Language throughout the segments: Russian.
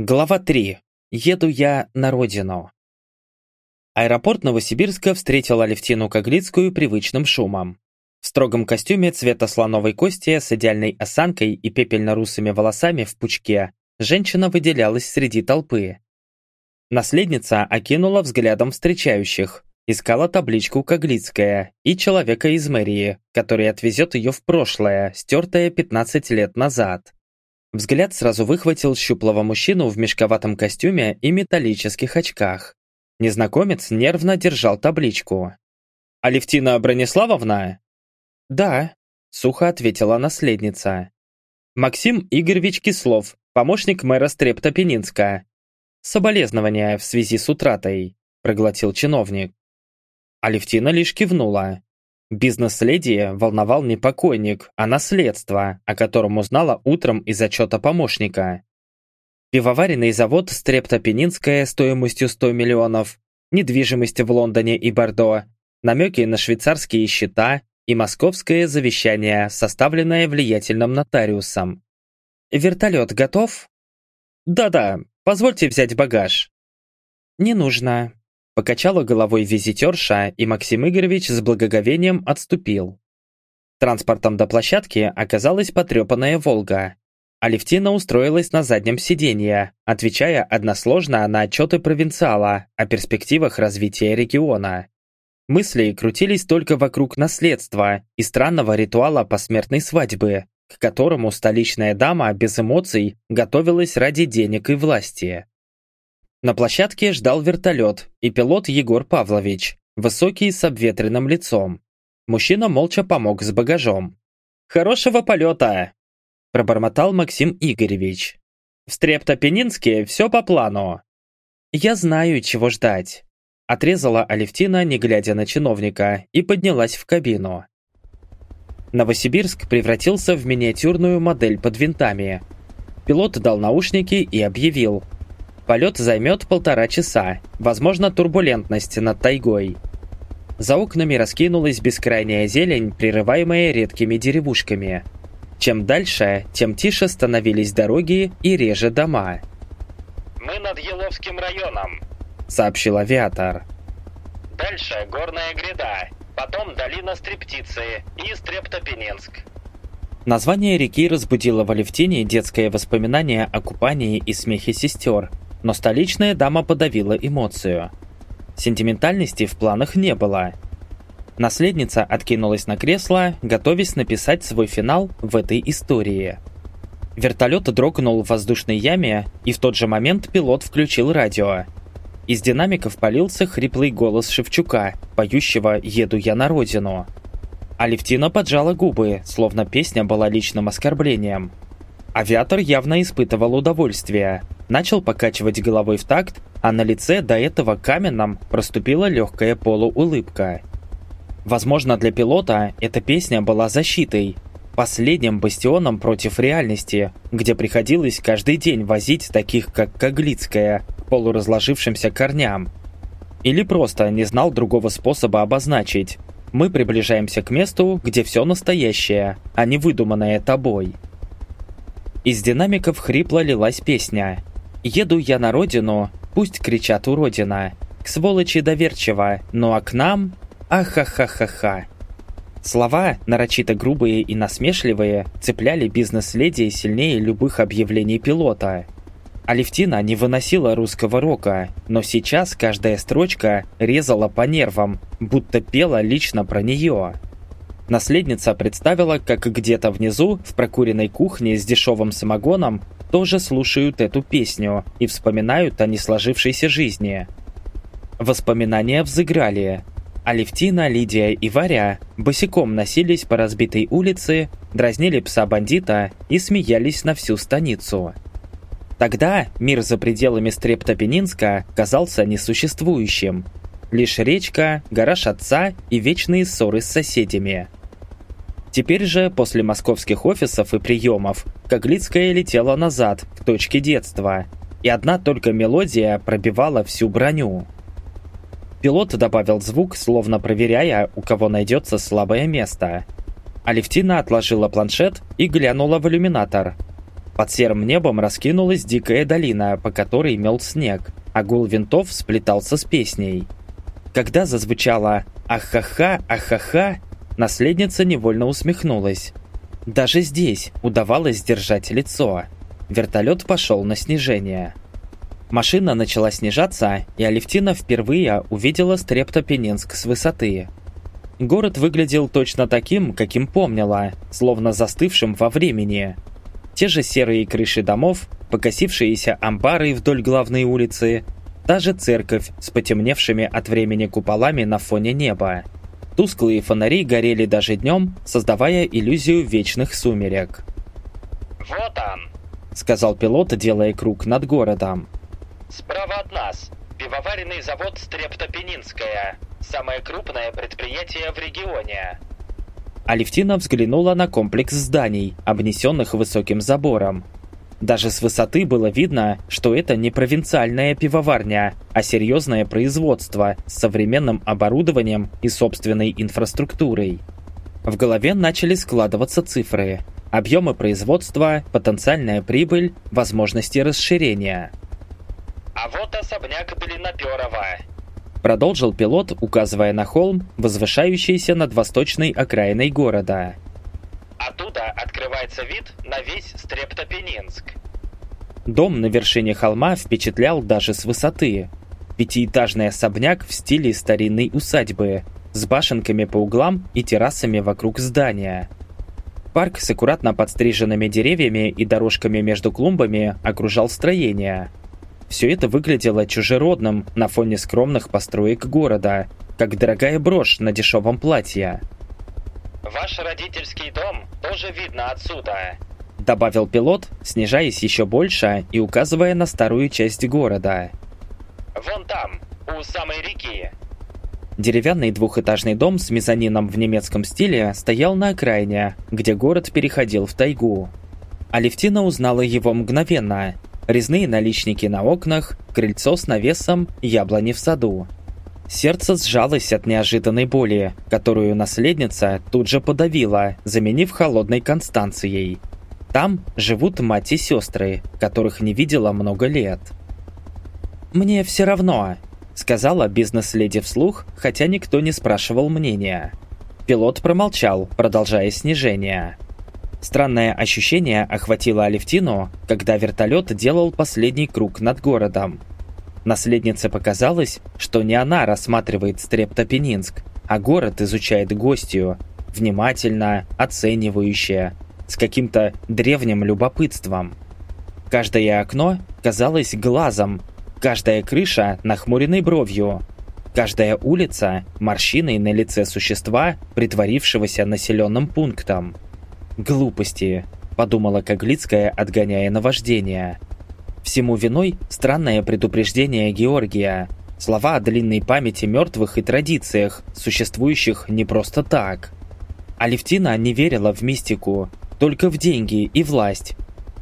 Глава 3. Еду я на родину. Аэропорт Новосибирска встретил Алевтину Коглицкую привычным шумом. В строгом костюме цвета слоновой кости с идеальной осанкой и пепельно-русыми волосами в пучке женщина выделялась среди толпы. Наследница окинула взглядом встречающих, искала табличку Коглицкая и человека из мэрии, который отвезет ее в прошлое, стертое 15 лет назад. Взгляд сразу выхватил щуплого мужчину в мешковатом костюме и металлических очках. Незнакомец нервно держал табличку. «Алевтина Брониславовна?» «Да», — сухо ответила наследница. «Максим Игоревич Кислов, помощник мэра Стрептопенинска. Соболезнования в связи с утратой», — проглотил чиновник. Алевтина лишь кивнула. Бизнес-леди волновал не покойник, а наследство, о котором узнала утром из отчета помощника. Пивоваренный завод Стрептопенинская стоимостью 100 миллионов, недвижимость в Лондоне и Бордо, намеки на швейцарские счета и московское завещание, составленное влиятельным нотариусом. «Вертолет готов?» «Да-да, позвольте взять багаж». «Не нужно. Покачала головой визитерша, и Максим Игоревич с благоговением отступил. Транспортом до площадки оказалась потрепанная «Волга». Алевтина устроилась на заднем сиденье, отвечая односложно на отчеты провинциала о перспективах развития региона. Мысли крутились только вокруг наследства и странного ритуала посмертной свадьбы, к которому столичная дама без эмоций готовилась ради денег и власти. На площадке ждал вертолет и пилот Егор Павлович, высокий с обветренным лицом. Мужчина молча помог с багажом. «Хорошего полета!» – пробормотал Максим Игоревич. «В Стрептопенинске все по плану». «Я знаю, чего ждать», – отрезала Алевтина, не глядя на чиновника, и поднялась в кабину. Новосибирск превратился в миниатюрную модель под винтами. Пилот дал наушники и объявил – Полет займет полтора часа, возможно турбулентность над тайгой. За окнами раскинулась бескрайняя зелень, прерываемая редкими деревушками. Чем дальше, тем тише становились дороги и реже дома. «Мы над Еловским районом», — сообщил авиатор. «Дальше горная гряда, потом долина Стрептицы и Стрептопененск». Название реки разбудило в Алевтине детское воспоминание о купании и смехе сестер, но столичная дама подавила эмоцию. Сентиментальности в планах не было. Наследница откинулась на кресло, готовясь написать свой финал в этой истории. Вертолет дрогнул в воздушной яме, и в тот же момент пилот включил радио. Из динамиков полился хриплый голос Шевчука, поющего «Еду я на родину». Алевтина поджала губы, словно песня была личным оскорблением. Авиатор явно испытывал удовольствие. Начал покачивать головой в такт, а на лице до этого каменном проступила легкая полуулыбка. Возможно, для пилота эта песня была защитой, последним бастионом против реальности, где приходилось каждый день возить таких, как Коглицкая, полуразложившимся корням. Или просто не знал другого способа обозначить. Мы приближаемся к месту, где все настоящее, а не выдуманное тобой. Из динамиков хрипло лилась песня. «Еду я на родину, пусть кричат уродина. К сволочи доверчиво, ну а к нам... Ахахахаха!» Слова, нарочито грубые и насмешливые, цепляли бизнес-леди сильнее любых объявлений пилота. Алевтина не выносила русского рока, но сейчас каждая строчка резала по нервам, будто пела лично про нее. Наследница представила, как где-то внизу, в прокуренной кухне с дешевым самогоном, тоже слушают эту песню и вспоминают о несложившейся жизни. Воспоминания взыграли. Алевтина, Лидия и Варя босиком носились по разбитой улице, дразнили пса-бандита и смеялись на всю станицу. Тогда мир за пределами Стрептопенинска казался несуществующим. Лишь речка, гараж отца и вечные ссоры с соседями – Теперь же, после московских офисов и приемов, Коглицкая летела назад, к точке детства, и одна только мелодия пробивала всю броню. Пилот добавил звук, словно проверяя, у кого найдется слабое место. Алевтина отложила планшет и глянула в иллюминатор. Под серым небом раскинулась дикая долина, по которой мел снег, а гул винтов сплетался с песней. Когда зазвучало «Ахаха, ахаха», наследница невольно усмехнулась. Даже здесь удавалось держать лицо. Вертолет пошел на снижение. Машина начала снижаться, и Алевтина впервые увидела Стрептопенинск с высоты. Город выглядел точно таким, каким помнила, словно застывшим во времени. Те же серые крыши домов, покосившиеся амбары вдоль главной улицы, та же церковь с потемневшими от времени куполами на фоне неба. Тусклые фонари горели даже днем, создавая иллюзию вечных сумерек. «Вот он!» — сказал пилот, делая круг над городом. «Справа от нас. Пивоваренный завод Стрептопенинская. Самое крупное предприятие в регионе». Алевтина взглянула на комплекс зданий, обнесенных высоким забором, даже с высоты было видно, что это не провинциальная пивоварня, а серьезное производство с современным оборудованием и собственной инфраструктурой. В голове начали складываться цифры. Объемы производства, потенциальная прибыль, возможности расширения. «А вот особняк Белиноперова», продолжил пилот, указывая на холм, возвышающийся над восточной окраиной города. Оттуда открывается вид на весь Стрептопенинск. Дом на вершине холма впечатлял даже с высоты. Пятиэтажный особняк в стиле старинной усадьбы, с башенками по углам и террасами вокруг здания. Парк с аккуратно подстриженными деревьями и дорожками между клумбами окружал строение. Все это выглядело чужеродным на фоне скромных построек города, как дорогая брошь на дешевом платье. Ваш родительский дом тоже видно отсюда», добавил пилот, снижаясь еще больше и указывая на старую часть города. «Вон там, у самой реки». Деревянный двухэтажный дом с мезонином в немецком стиле стоял на окраине, где город переходил в тайгу. Алевтина узнала его мгновенно. Резные наличники на окнах, крыльцо с навесом, яблони в саду. Сердце сжалось от неожиданной боли, которую наследница тут же подавила, заменив холодной Констанцией. Там живут мать и сестры, которых не видела много лет. «Мне все равно», — сказала бизнес-леди вслух, хотя никто не спрашивал мнения. Пилот промолчал, продолжая снижение. Странное ощущение охватило Алевтину, когда вертолет делал последний круг над городом. Наследнице показалось, что не она рассматривает Стрептопенинск, а город изучает гостью, внимательно, оценивающе, с каким-то древним любопытством. Каждое окно казалось глазом, каждая крыша нахмуренной бровью, каждая улица морщиной на лице существа, притворившегося населенным пунктом. «Глупости», — подумала Коглицкая, отгоняя наваждение. Всему виной странное предупреждение Георгия. Слова о длинной памяти мертвых и традициях, существующих не просто так. Алевтина не верила в мистику, только в деньги и власть.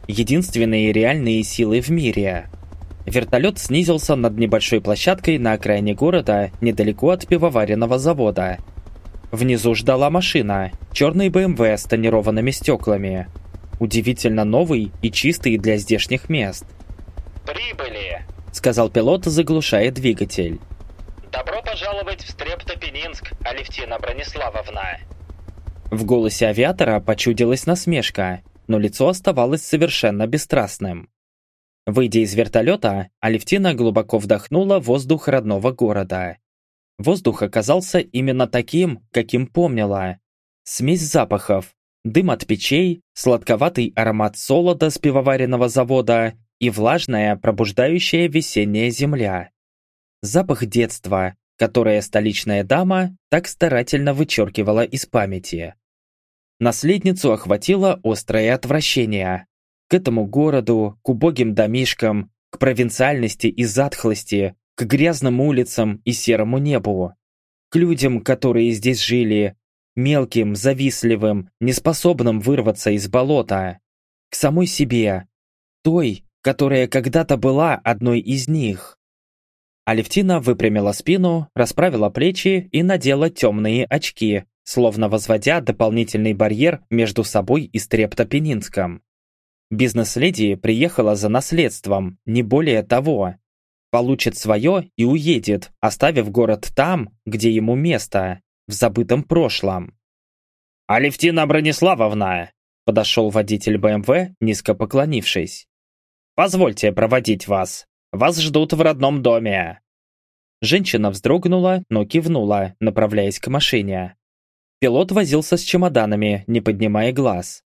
Единственные реальные силы в мире. Вертолет снизился над небольшой площадкой на окраине города, недалеко от пивоваренного завода. Внизу ждала машина, черный БМВ с тонированными стеклами. Удивительно новый и чистый для здешних мест. «Прибыли!» — сказал пилот, заглушая двигатель. «Добро пожаловать в Стрептопенинск, Алевтина Брониславовна!» В голосе авиатора почудилась насмешка, но лицо оставалось совершенно бесстрастным. Выйдя из вертолета, Алевтина глубоко вдохнула воздух родного города. Воздух оказался именно таким, каким помнила. Смесь запахов, дым от печей, сладковатый аромат солода с пивоваренного завода и влажная, пробуждающая весенняя земля. Запах детства, которое столичная дама так старательно вычеркивала из памяти. Наследницу охватило острое отвращение. К этому городу, к убогим домишкам, к провинциальности и затхлости, к грязным улицам и серому небу. К людям, которые здесь жили, мелким, завистливым, неспособным вырваться из болота. К самой себе, той, которая когда-то была одной из них. Алевтина выпрямила спину, расправила плечи и надела темные очки, словно возводя дополнительный барьер между собой и Стрептопенинском. Бизнес-леди приехала за наследством, не более того. Получит свое и уедет, оставив город там, где ему место, в забытом прошлом. «Алевтина Брониславовна!» Подошел водитель БМВ, низко поклонившись. «Позвольте проводить вас. Вас ждут в родном доме». Женщина вздрогнула, но кивнула, направляясь к машине. Пилот возился с чемоданами, не поднимая глаз.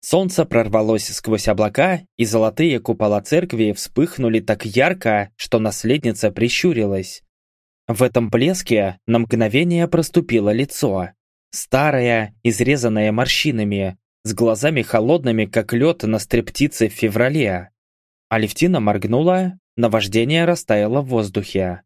Солнце прорвалось сквозь облака, и золотые купола церкви вспыхнули так ярко, что наследница прищурилась. В этом блеске на мгновение проступило лицо. Старое, изрезанное морщинами, с глазами холодными, как лед на стрептице в феврале. Алевтина моргнула, наваждение растаяло в воздухе.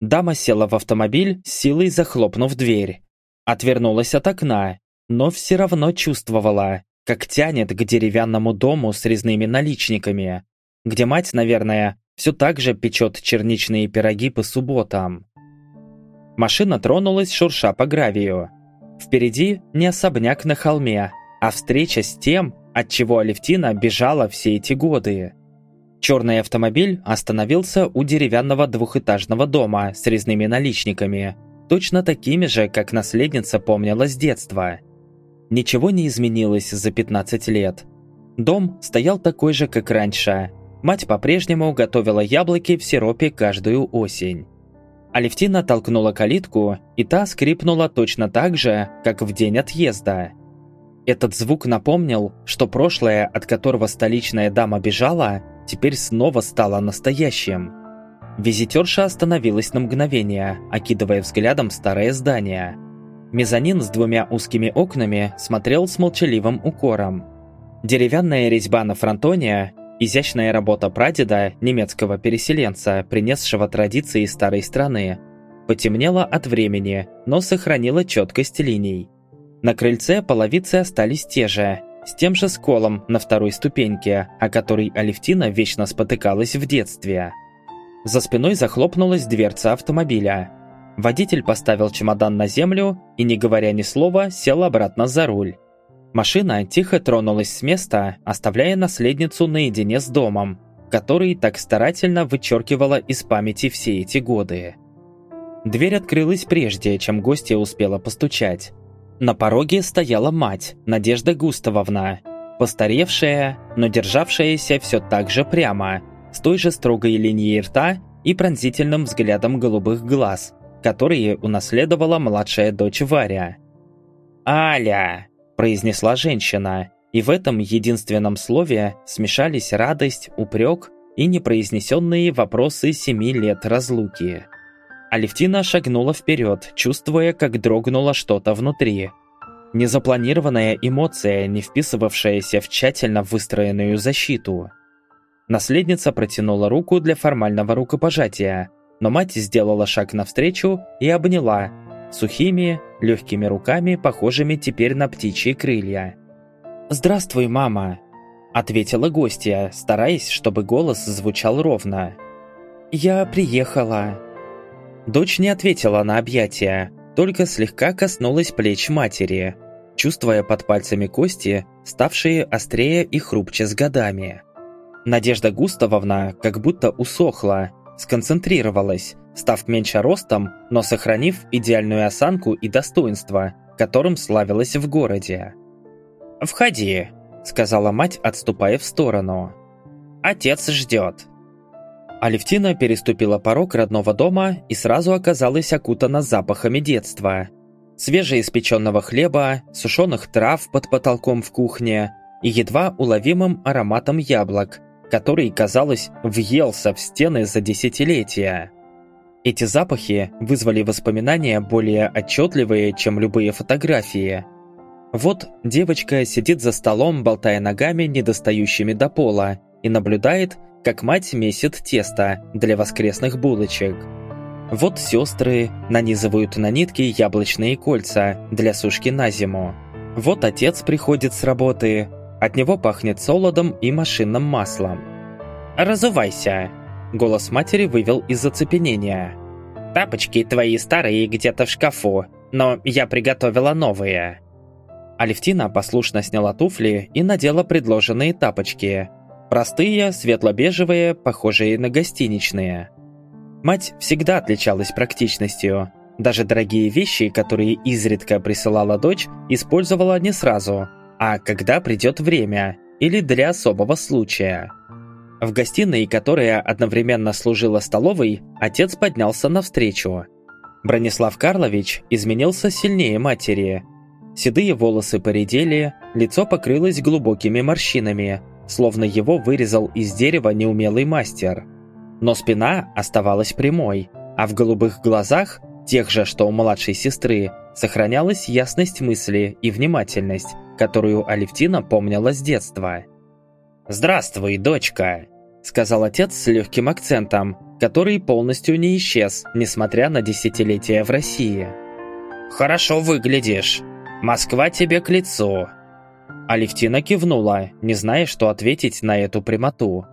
Дама села в автомобиль, силой захлопнув дверь. Отвернулась от окна, но все равно чувствовала, как тянет к деревянному дому с резными наличниками, где мать, наверное, все так же печет черничные пироги по субботам. Машина тронулась, шурша по гравию. Впереди не особняк на холме, а встреча с тем, от чего Алевтина бежала все эти годы. Черный автомобиль остановился у деревянного двухэтажного дома с резными наличниками, точно такими же, как наследница помнила с детства. Ничего не изменилось за 15 лет. Дом стоял такой же, как раньше. Мать по-прежнему готовила яблоки в сиропе каждую осень. Алевтина толкнула калитку, и та скрипнула точно так же, как в день отъезда. Этот звук напомнил, что прошлое, от которого столичная дама бежала, теперь снова стало настоящим. Визитерша остановилась на мгновение, окидывая взглядом старое здание – Мезонин с двумя узкими окнами смотрел с молчаливым укором. Деревянная резьба на фронтоне, изящная работа прадеда, немецкого переселенца, принесшего традиции старой страны, потемнела от времени, но сохранила четкость линий. На крыльце половицы остались те же, с тем же сколом на второй ступеньке, о которой Алевтина вечно спотыкалась в детстве. За спиной захлопнулась дверца автомобиля. Водитель поставил чемодан на землю и, не говоря ни слова, сел обратно за руль. Машина тихо тронулась с места, оставляя наследницу наедине с домом, который так старательно вычеркивала из памяти все эти годы. Дверь открылась прежде, чем гостья успела постучать. На пороге стояла мать, Надежда Густавовна, постаревшая, но державшаяся все так же прямо, с той же строгой линией рта и пронзительным взглядом голубых глаз, которые унаследовала младшая дочь Варя. «Аля!» – произнесла женщина, и в этом единственном слове смешались радость, упрек и непроизнесенные вопросы семи лет разлуки. Алевтина шагнула вперед, чувствуя, как дрогнуло что-то внутри. Незапланированная эмоция, не вписывавшаяся в тщательно выстроенную защиту. Наследница протянула руку для формального рукопожатия, но мать сделала шаг навстречу и обняла, сухими, легкими руками, похожими теперь на птичьи крылья. «Здравствуй, мама!» – ответила гостья, стараясь, чтобы голос звучал ровно. «Я приехала». Дочь не ответила на объятия, только слегка коснулась плеч матери, чувствуя под пальцами кости, ставшие острее и хрупче с годами. Надежда Густавовна как будто усохла, сконцентрировалась, став меньше ростом, но сохранив идеальную осанку и достоинство, которым славилась в городе. «Входи», — сказала мать, отступая в сторону. «Отец ждет». Алевтина переступила порог родного дома и сразу оказалась окутана запахами детства. Свежеиспеченного хлеба, сушеных трав под потолком в кухне и едва уловимым ароматом яблок, который, казалось, въелся в стены за десятилетия. Эти запахи вызвали воспоминания более отчетливые, чем любые фотографии. Вот девочка сидит за столом, болтая ногами, недостающими до пола, и наблюдает, как мать месит тесто для воскресных булочек. Вот сестры нанизывают на нитки яблочные кольца для сушки на зиму. Вот отец приходит с работы, от него пахнет солодом и машинным маслом. «Разувайся!» Голос матери вывел из оцепенения. «Тапочки твои старые где-то в шкафу, но я приготовила новые». Алевтина послушно сняла туфли и надела предложенные тапочки. Простые, светло-бежевые, похожие на гостиничные. Мать всегда отличалась практичностью. Даже дорогие вещи, которые изредка присылала дочь, использовала не сразу, а когда придет время или для особого случая. В гостиной, которая одновременно служила столовой, отец поднялся навстречу. Бронислав Карлович изменился сильнее матери. Седые волосы поредели, лицо покрылось глубокими морщинами, словно его вырезал из дерева неумелый мастер. Но спина оставалась прямой, а в голубых глазах, тех же, что у младшей сестры, сохранялась ясность мысли и внимательность, которую Алевтина помнила с детства. «Здравствуй, дочка!» – сказал отец с легким акцентом, который полностью не исчез, несмотря на десятилетия в России. «Хорошо выглядишь. Москва тебе к лицу». Алевтина кивнула, не зная, что ответить на эту прямоту.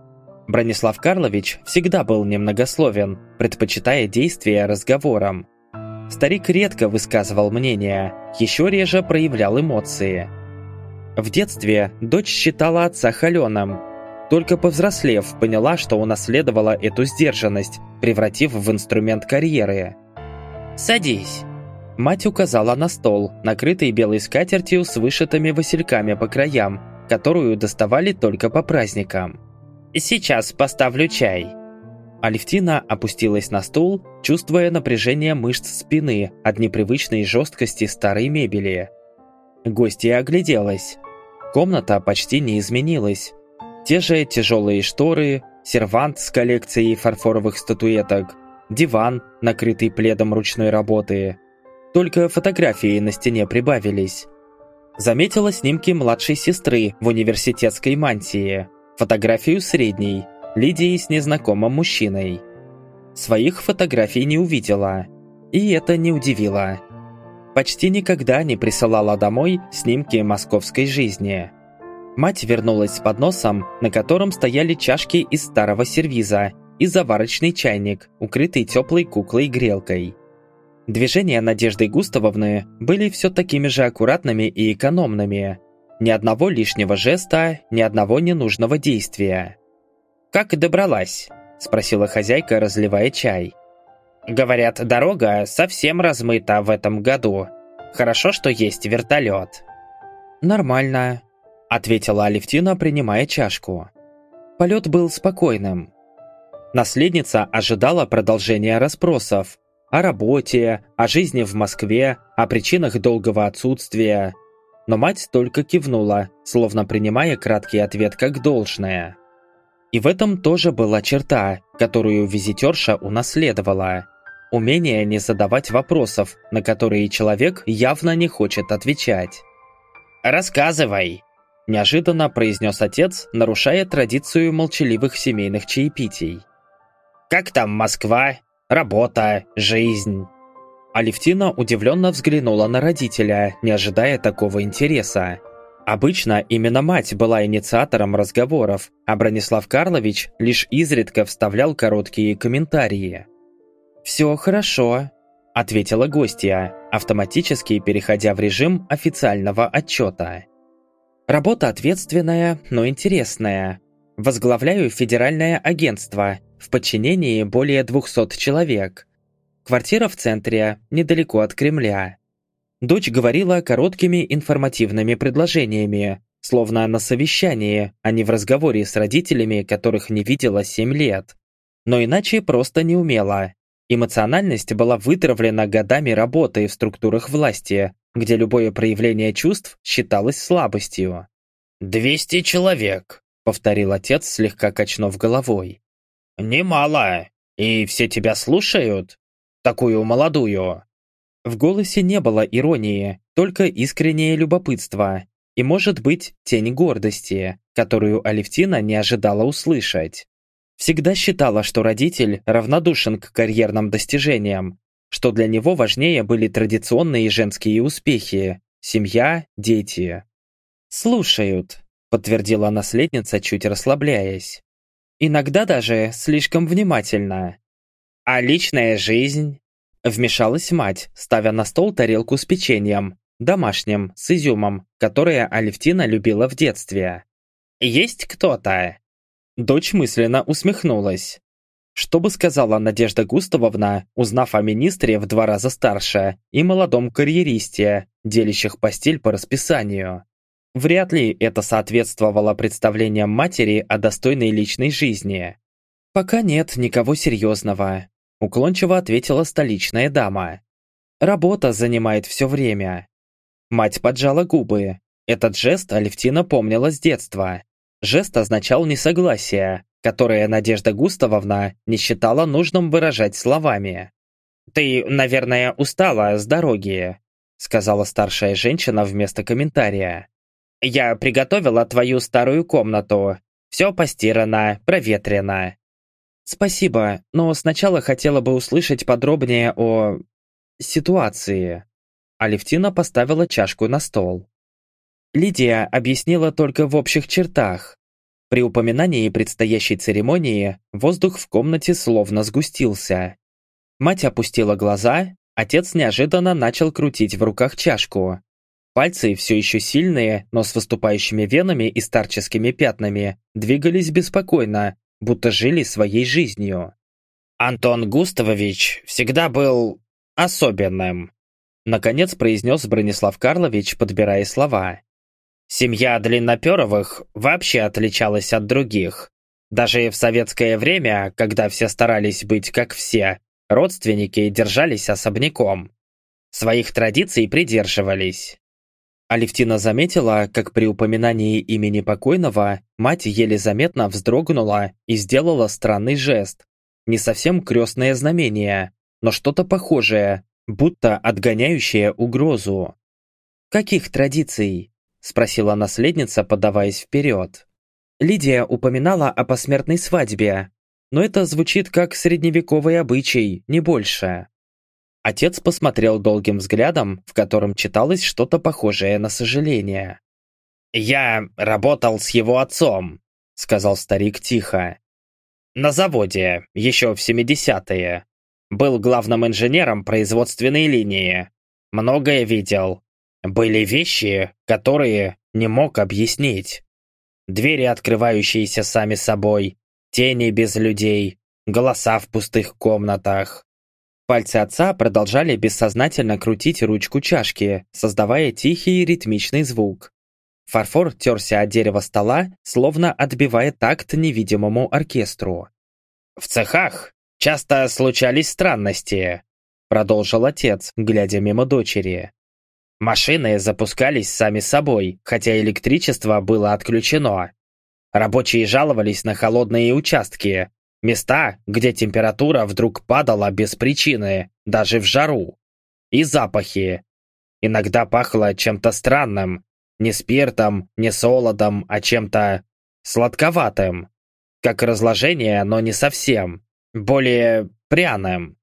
Бронислав Карлович всегда был немногословен, предпочитая действия разговорам. Старик редко высказывал мнение, еще реже проявлял эмоции – в детстве дочь считала отца холеным. Только повзрослев, поняла, что унаследовала эту сдержанность, превратив в инструмент карьеры. «Садись!» Мать указала на стол, накрытый белой скатертью с вышитыми васильками по краям, которую доставали только по праздникам. «Сейчас поставлю чай». Алевтина опустилась на стул, чувствуя напряжение мышц спины от непривычной жесткости старой мебели. Гостья огляделась. Комната почти не изменилась. Те же тяжелые шторы, сервант с коллекцией фарфоровых статуэток, диван, накрытый пледом ручной работы. Только фотографии на стене прибавились. Заметила снимки младшей сестры в университетской мантии, фотографию средней, Лидии с незнакомым мужчиной. Своих фотографий не увидела, и это не удивило почти никогда не присылала домой снимки московской жизни. Мать вернулась с подносом, на котором стояли чашки из старого сервиза и заварочный чайник, укрытый теплой куклой-грелкой. Движения Надежды Густавовны были все такими же аккуратными и экономными. Ни одного лишнего жеста, ни одного ненужного действия. «Как добралась?» – спросила хозяйка, разливая чай. Говорят, дорога совсем размыта в этом году. Хорошо, что есть вертолет. Нормально, ответила Алевтина, принимая чашку. Полет был спокойным. Наследница ожидала продолжения расспросов о работе, о жизни в Москве, о причинах долгого отсутствия. Но мать только кивнула, словно принимая краткий ответ как должное. И в этом тоже была черта, которую визитерша унаследовала умение не задавать вопросов, на которые человек явно не хочет отвечать. «Рассказывай!» – неожиданно произнес отец, нарушая традицию молчаливых семейных чаепитий. «Как там Москва? Работа? Жизнь?» Алевтина удивленно взглянула на родителя, не ожидая такого интереса. Обычно именно мать была инициатором разговоров, а Бронислав Карлович лишь изредка вставлял короткие комментарии. «Все хорошо», – ответила гостья, автоматически переходя в режим официального отчета. «Работа ответственная, но интересная. Возглавляю федеральное агентство, в подчинении более 200 человек. Квартира в центре, недалеко от Кремля. Дочь говорила короткими информативными предложениями, словно на совещании, а не в разговоре с родителями, которых не видела 7 лет. Но иначе просто не умела. Эмоциональность была вытравлена годами работы в структурах власти, где любое проявление чувств считалось слабостью. «Двести человек», — повторил отец, слегка качнув головой. «Немало. И все тебя слушают? Такую молодую?» В голосе не было иронии, только искреннее любопытство и, может быть, тень гордости, которую Алевтина не ожидала услышать. Всегда считала, что родитель равнодушен к карьерным достижениям, что для него важнее были традиционные женские успехи – семья, дети. «Слушают», – подтвердила наследница, чуть расслабляясь. «Иногда даже слишком внимательно». «А личная жизнь?» – вмешалась мать, ставя на стол тарелку с печеньем, домашним, с изюмом, которое Алевтина любила в детстве. «Есть кто-то?» Дочь мысленно усмехнулась. Что бы сказала Надежда Густавовна, узнав о министре в два раза старше и молодом карьеристе, делящих постель по расписанию? Вряд ли это соответствовало представлениям матери о достойной личной жизни. «Пока нет никого серьезного», – уклончиво ответила столичная дама. «Работа занимает все время». Мать поджала губы. Этот жест Алевтина помнила с детства. Жест означал несогласие, которое Надежда Густавовна не считала нужным выражать словами. «Ты, наверное, устала с дороги», сказала старшая женщина вместо комментария. Я приготовила твою старую комнату. Все постирано, проветрено. Спасибо, но сначала хотела бы услышать подробнее о... ситуации. Алевтина поставила чашку на стол. Лидия объяснила только в общих чертах. При упоминании предстоящей церемонии воздух в комнате словно сгустился. Мать опустила глаза, отец неожиданно начал крутить в руках чашку, Пальцы, все еще сильные, но с выступающими венами и старческими пятнами, двигались беспокойно, будто жили своей жизнью. «Антон Густавович всегда был особенным», наконец произнес Бронислав Карлович, подбирая слова. «Семья Длинноперовых вообще отличалась от других. Даже в советское время, когда все старались быть как все, родственники держались особняком. Своих традиций придерживались. Алевтина заметила, как при упоминании имени покойного мать еле заметно вздрогнула и сделала странный жест. Не совсем крестное знамение, но что-то похожее, будто отгоняющее угрозу. «Каких традиций?» – спросила наследница, подаваясь вперед. Лидия упоминала о посмертной свадьбе, но это звучит как средневековый обычай, не больше. Отец посмотрел долгим взглядом, в котором читалось что-то похожее на сожаление. «Я работал с его отцом», — сказал старик тихо. «На заводе, еще в 70-е. Был главным инженером производственной линии. Многое видел. Были вещи, которые не мог объяснить. Двери, открывающиеся сами собой, тени без людей, голоса в пустых комнатах. Пальцы отца продолжали бессознательно крутить ручку чашки, создавая тихий ритмичный звук. Фарфор терся от дерева стола, словно отбивая такт невидимому оркестру. «В цехах часто случались странности», продолжил отец, глядя мимо дочери. Машины запускались сами собой, хотя электричество было отключено. Рабочие жаловались на холодные участки, Места, где температура вдруг падала без причины, даже в жару. И запахи. Иногда пахло чем-то странным. Не спиртом, не солодом, а чем-то сладковатым. Как разложение, но не совсем. Более пряным.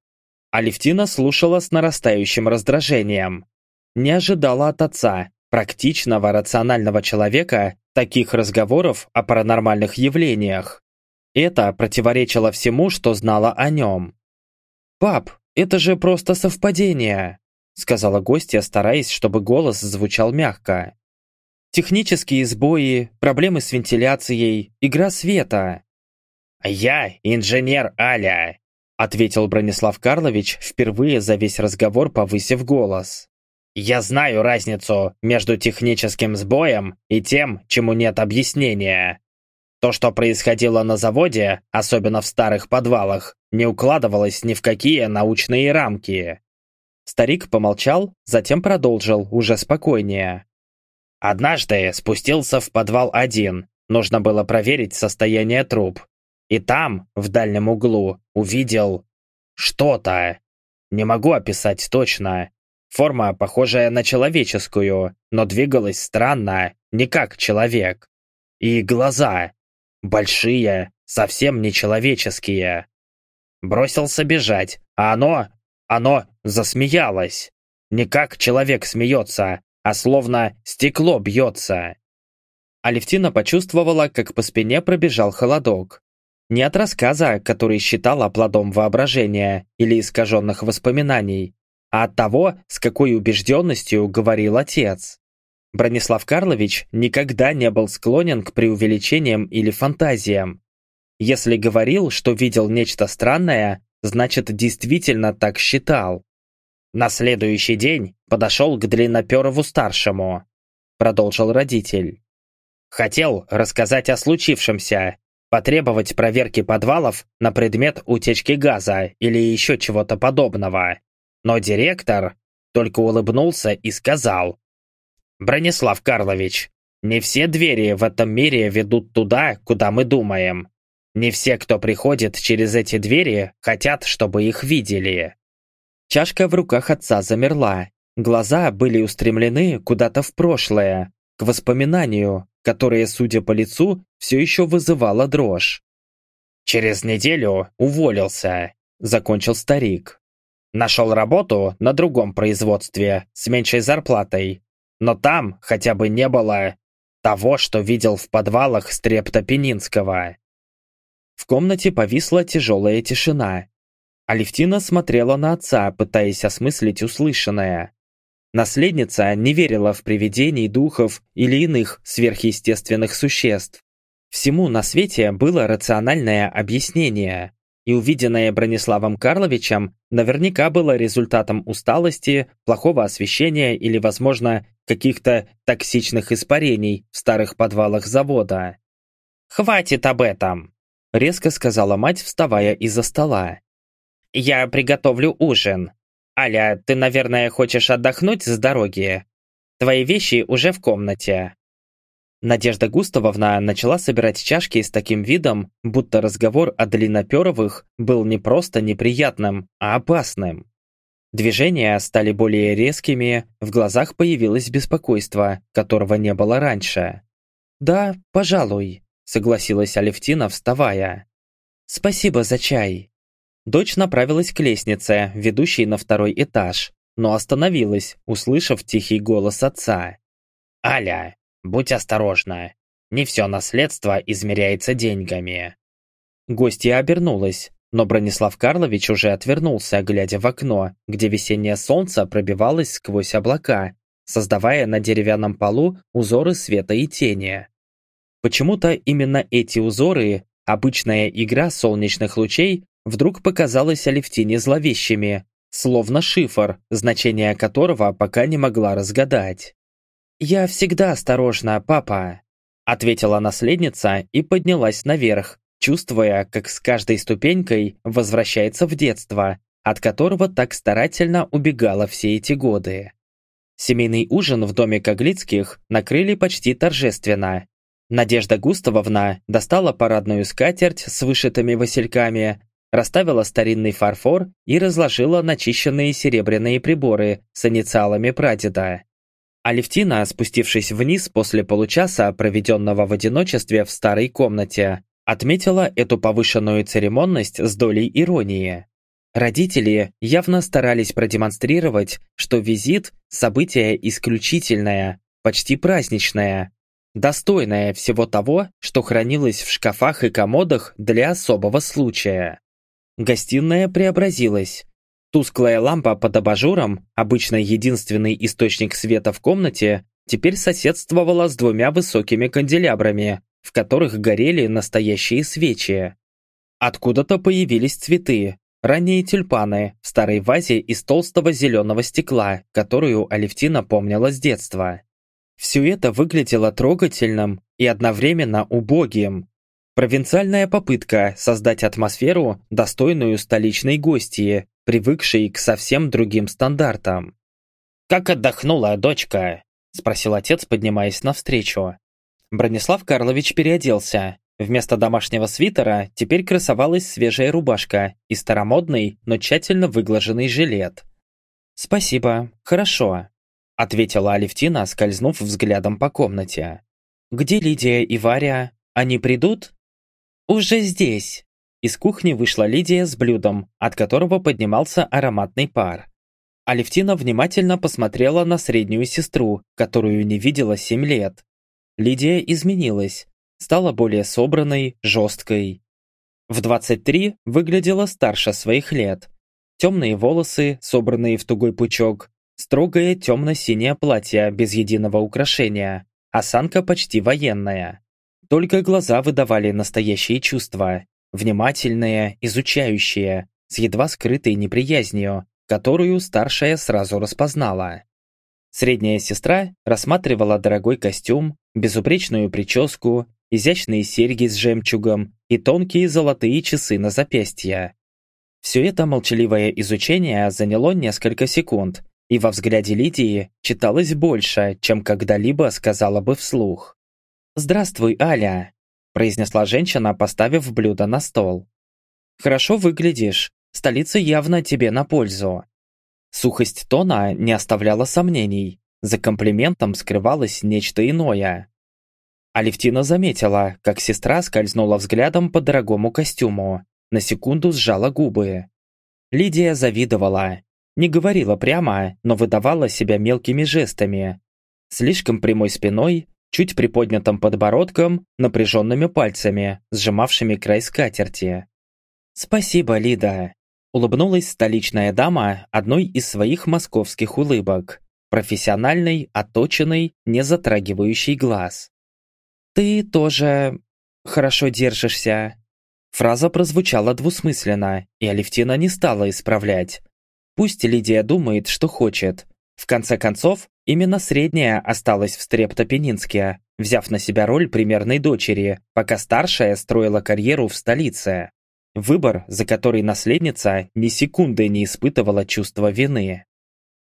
Алевтина слушала с нарастающим раздражением. Не ожидала от отца, практичного рационального человека, таких разговоров о паранормальных явлениях. Это противоречило всему, что знала о нем. «Пап, это же просто совпадение», сказала гостья, стараясь, чтобы голос звучал мягко. «Технические сбои, проблемы с вентиляцией, игра света». «Я инженер Аля», ответил Бронислав Карлович, впервые за весь разговор повысив голос. «Я знаю разницу между техническим сбоем и тем, чему нет объяснения. То, что происходило на заводе, особенно в старых подвалах, не укладывалось ни в какие научные рамки. Старик помолчал, затем продолжил, уже спокойнее. Однажды спустился в подвал один. Нужно было проверить состояние труб. И там, в дальнем углу, увидел что-то. Не могу описать точно. Форма похожая на человеческую, но двигалась странно, не как человек. И глаза. Большие, совсем нечеловеческие. Бросился бежать, а оно, оно засмеялось. Не как человек смеется, а словно стекло бьется. Алевтина почувствовала, как по спине пробежал холодок. Не от рассказа, который считала плодом воображения или искаженных воспоминаний, а от того, с какой убежденностью говорил отец. Бронислав Карлович никогда не был склонен к преувеличениям или фантазиям. Если говорил, что видел нечто странное, значит действительно так считал. На следующий день подошел к Длинноперову-старшему, продолжил родитель. Хотел рассказать о случившемся, потребовать проверки подвалов на предмет утечки газа или еще чего-то подобного. Но директор только улыбнулся и сказал, «Бронислав Карлович, не все двери в этом мире ведут туда, куда мы думаем. Не все, кто приходит через эти двери, хотят, чтобы их видели». Чашка в руках отца замерла. Глаза были устремлены куда-то в прошлое, к воспоминанию, которое, судя по лицу, все еще вызывало дрожь. «Через неделю уволился», — закончил старик. Нашел работу на другом производстве с меньшей зарплатой. Но там хотя бы не было того, что видел в подвалах Стрептопенинского. В комнате повисла тяжелая тишина. Алевтина смотрела на отца, пытаясь осмыслить услышанное. Наследница не верила в привидений, духов или иных сверхъестественных существ. Всему на свете было рациональное объяснение и увиденное Брониславом Карловичем наверняка было результатом усталости, плохого освещения или, возможно, каких-то токсичных испарений в старых подвалах завода. «Хватит об этом!» – резко сказала мать, вставая из-за стола. «Я приготовлю ужин. Аля, ты, наверное, хочешь отдохнуть с дороги? Твои вещи уже в комнате». Надежда Густавовна начала собирать чашки с таким видом, будто разговор о длинноперовых был не просто неприятным, а опасным. Движения стали более резкими, в глазах появилось беспокойство, которого не было раньше. «Да, пожалуй», — согласилась Алевтина, вставая. «Спасибо за чай». Дочь направилась к лестнице, ведущей на второй этаж, но остановилась, услышав тихий голос отца. «Аля, Будь осторожна. Не все наследство измеряется деньгами. Гостья обернулась, но Бронислав Карлович уже отвернулся, глядя в окно, где весеннее солнце пробивалось сквозь облака, создавая на деревянном полу узоры света и тени. Почему-то именно эти узоры, обычная игра солнечных лучей, вдруг показалась Алевтине зловещими, словно шифр, значение которого пока не могла разгадать. «Я всегда осторожна, папа», — ответила наследница и поднялась наверх, чувствуя, как с каждой ступенькой возвращается в детство, от которого так старательно убегала все эти годы. Семейный ужин в доме Коглицких накрыли почти торжественно. Надежда Густавовна достала парадную скатерть с вышитыми васильками, расставила старинный фарфор и разложила начищенные серебряные приборы с инициалами прадеда. Алевтина, спустившись вниз после получаса, проведенного в одиночестве в старой комнате, отметила эту повышенную церемонность с долей иронии. Родители явно старались продемонстрировать, что визит – событие исключительное, почти праздничное, достойное всего того, что хранилось в шкафах и комодах для особого случая. Гостиная преобразилась, Тусклая лампа под абажуром, обычно единственный источник света в комнате, теперь соседствовала с двумя высокими канделябрами, в которых горели настоящие свечи. Откуда-то появились цветы, ранние тюльпаны в старой вазе из толстого зеленого стекла, которую Алевтина помнила с детства. Все это выглядело трогательным и одновременно убогим. Провинциальная попытка создать атмосферу, достойную столичной гостьи, привыкший к совсем другим стандартам. «Как отдохнула дочка?» – спросил отец, поднимаясь навстречу. Бронислав Карлович переоделся. Вместо домашнего свитера теперь красовалась свежая рубашка и старомодный, но тщательно выглаженный жилет. «Спасибо, хорошо», – ответила Алевтина, скользнув взглядом по комнате. «Где Лидия и Варя? Они придут?» «Уже здесь», из кухни вышла Лидия с блюдом, от которого поднимался ароматный пар. Алевтина внимательно посмотрела на среднюю сестру, которую не видела семь лет. Лидия изменилась, стала более собранной, жесткой. В 23 выглядела старше своих лет. Темные волосы, собранные в тугой пучок, строгое темно-синее платье без единого украшения, осанка почти военная. Только глаза выдавали настоящие чувства, внимательные, изучающие, с едва скрытой неприязнью, которую старшая сразу распознала. Средняя сестра рассматривала дорогой костюм, безупречную прическу, изящные серьги с жемчугом и тонкие золотые часы на запястье. Все это молчаливое изучение заняло несколько секунд, и во взгляде Лидии читалось больше, чем когда-либо сказала бы вслух. «Здравствуй, Аля», – произнесла женщина, поставив блюдо на стол. «Хорошо выглядишь, столица явно тебе на пользу». Сухость тона не оставляла сомнений, за комплиментом скрывалось нечто иное. Алевтина заметила, как сестра скользнула взглядом по дорогому костюму, на секунду сжала губы. Лидия завидовала. Не говорила прямо, но выдавала себя мелкими жестами. Слишком прямой спиной, чуть приподнятым подбородком, напряженными пальцами, сжимавшими край скатерти. «Спасибо, Лида», — улыбнулась столичная дама одной из своих московских улыбок, профессиональной, оточенной, не затрагивающей глаз. «Ты тоже хорошо держишься», Фраза прозвучала двусмысленно, и Алевтина не стала исправлять. Пусть Лидия думает, что хочет. В конце концов, именно средняя осталась в Стрептопенинске, взяв на себя роль примерной дочери, пока старшая строила карьеру в столице. Выбор, за который наследница ни секунды не испытывала чувства вины.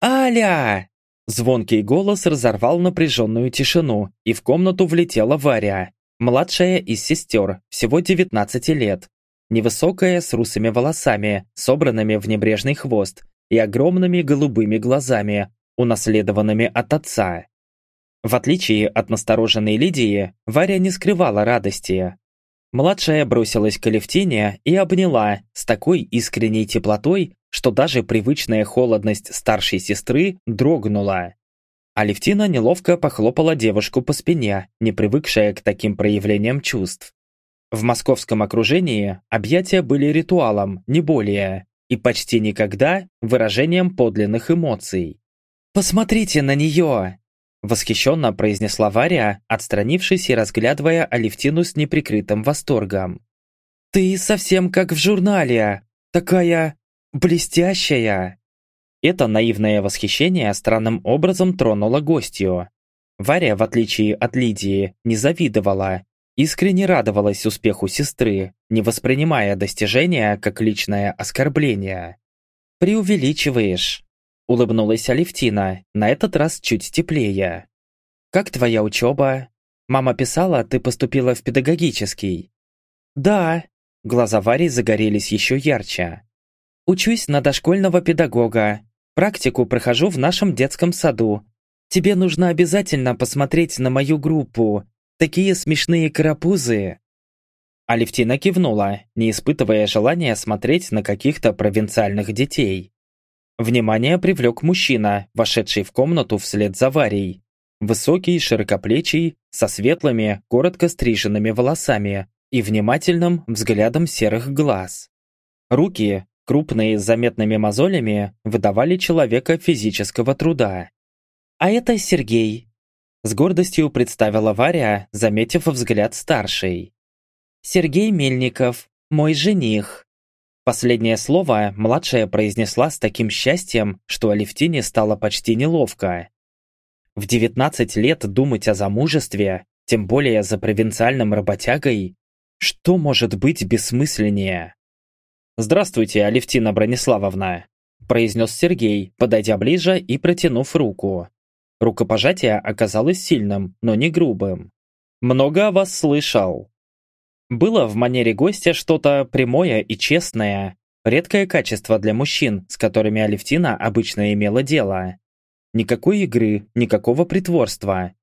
«Аля!» Звонкий голос разорвал напряженную тишину, и в комнату влетела Варя, Младшая из сестер, всего 19 лет. Невысокая, с русыми волосами, собранными в небрежный хвост и огромными голубыми глазами, унаследованными от отца. В отличие от настороженной Лидии, Варя не скрывала радости. Младшая бросилась к Алевтине и обняла с такой искренней теплотой, что даже привычная холодность старшей сестры дрогнула. Алевтина неловко похлопала девушку по спине, не привыкшая к таким проявлениям чувств. В московском окружении объятия были ритуалом, не более, и почти никогда выражением подлинных эмоций. «Посмотрите на нее!» Восхищенно произнесла Варя, отстранившись и разглядывая Алевтину с неприкрытым восторгом. «Ты совсем как в журнале! Такая блестящая!» Это наивное восхищение странным образом тронуло гостью. Варя, в отличие от Лидии, не завидовала, искренне радовалась успеху сестры, не воспринимая достижения как личное оскорбление. «Преувеличиваешь», — улыбнулась Алевтина, на этот раз чуть теплее. «Как твоя учеба? Мама писала, ты поступила в педагогический». «Да», — глаза Вари загорелись еще ярче. «Учусь на дошкольного педагога, Практику прохожу в нашем детском саду. Тебе нужно обязательно посмотреть на мою группу. Такие смешные карапузы!» Алевтина кивнула, не испытывая желания смотреть на каких-то провинциальных детей. Внимание привлек мужчина, вошедший в комнату вслед за Варей. Высокий, широкоплечий, со светлыми, коротко стриженными волосами и внимательным взглядом серых глаз. Руки, Крупные с заметными мозолями выдавали человека физического труда. «А это Сергей», – с гордостью представила Варя, заметив взгляд старшей. «Сергей Мельников, мой жених». Последнее слово младшая произнесла с таким счастьем, что Алевтине стало почти неловко. В 19 лет думать о замужестве, тем более за провинциальным работягой, что может быть бессмысленнее? «Здравствуйте, Алевтина Брониславовна», – произнес Сергей, подойдя ближе и протянув руку. Рукопожатие оказалось сильным, но не грубым. «Много о вас слышал». Было в манере гостя что-то прямое и честное, редкое качество для мужчин, с которыми Алевтина обычно имела дело. Никакой игры, никакого притворства.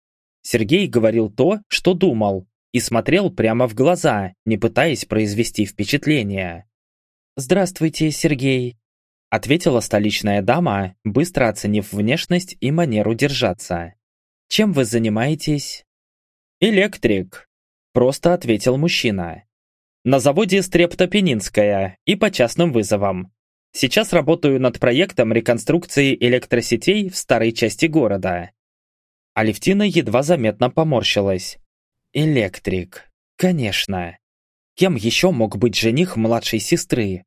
Сергей говорил то, что думал, и смотрел прямо в глаза, не пытаясь произвести впечатление. «Здравствуйте, Сергей», — ответила столичная дама, быстро оценив внешность и манеру держаться. «Чем вы занимаетесь?» «Электрик», — просто ответил мужчина. «На заводе Стрептопенинская и по частным вызовам. Сейчас работаю над проектом реконструкции электросетей в старой части города. Алевтина едва заметно поморщилась. Электрик. Конечно. Кем еще мог быть жених младшей сестры?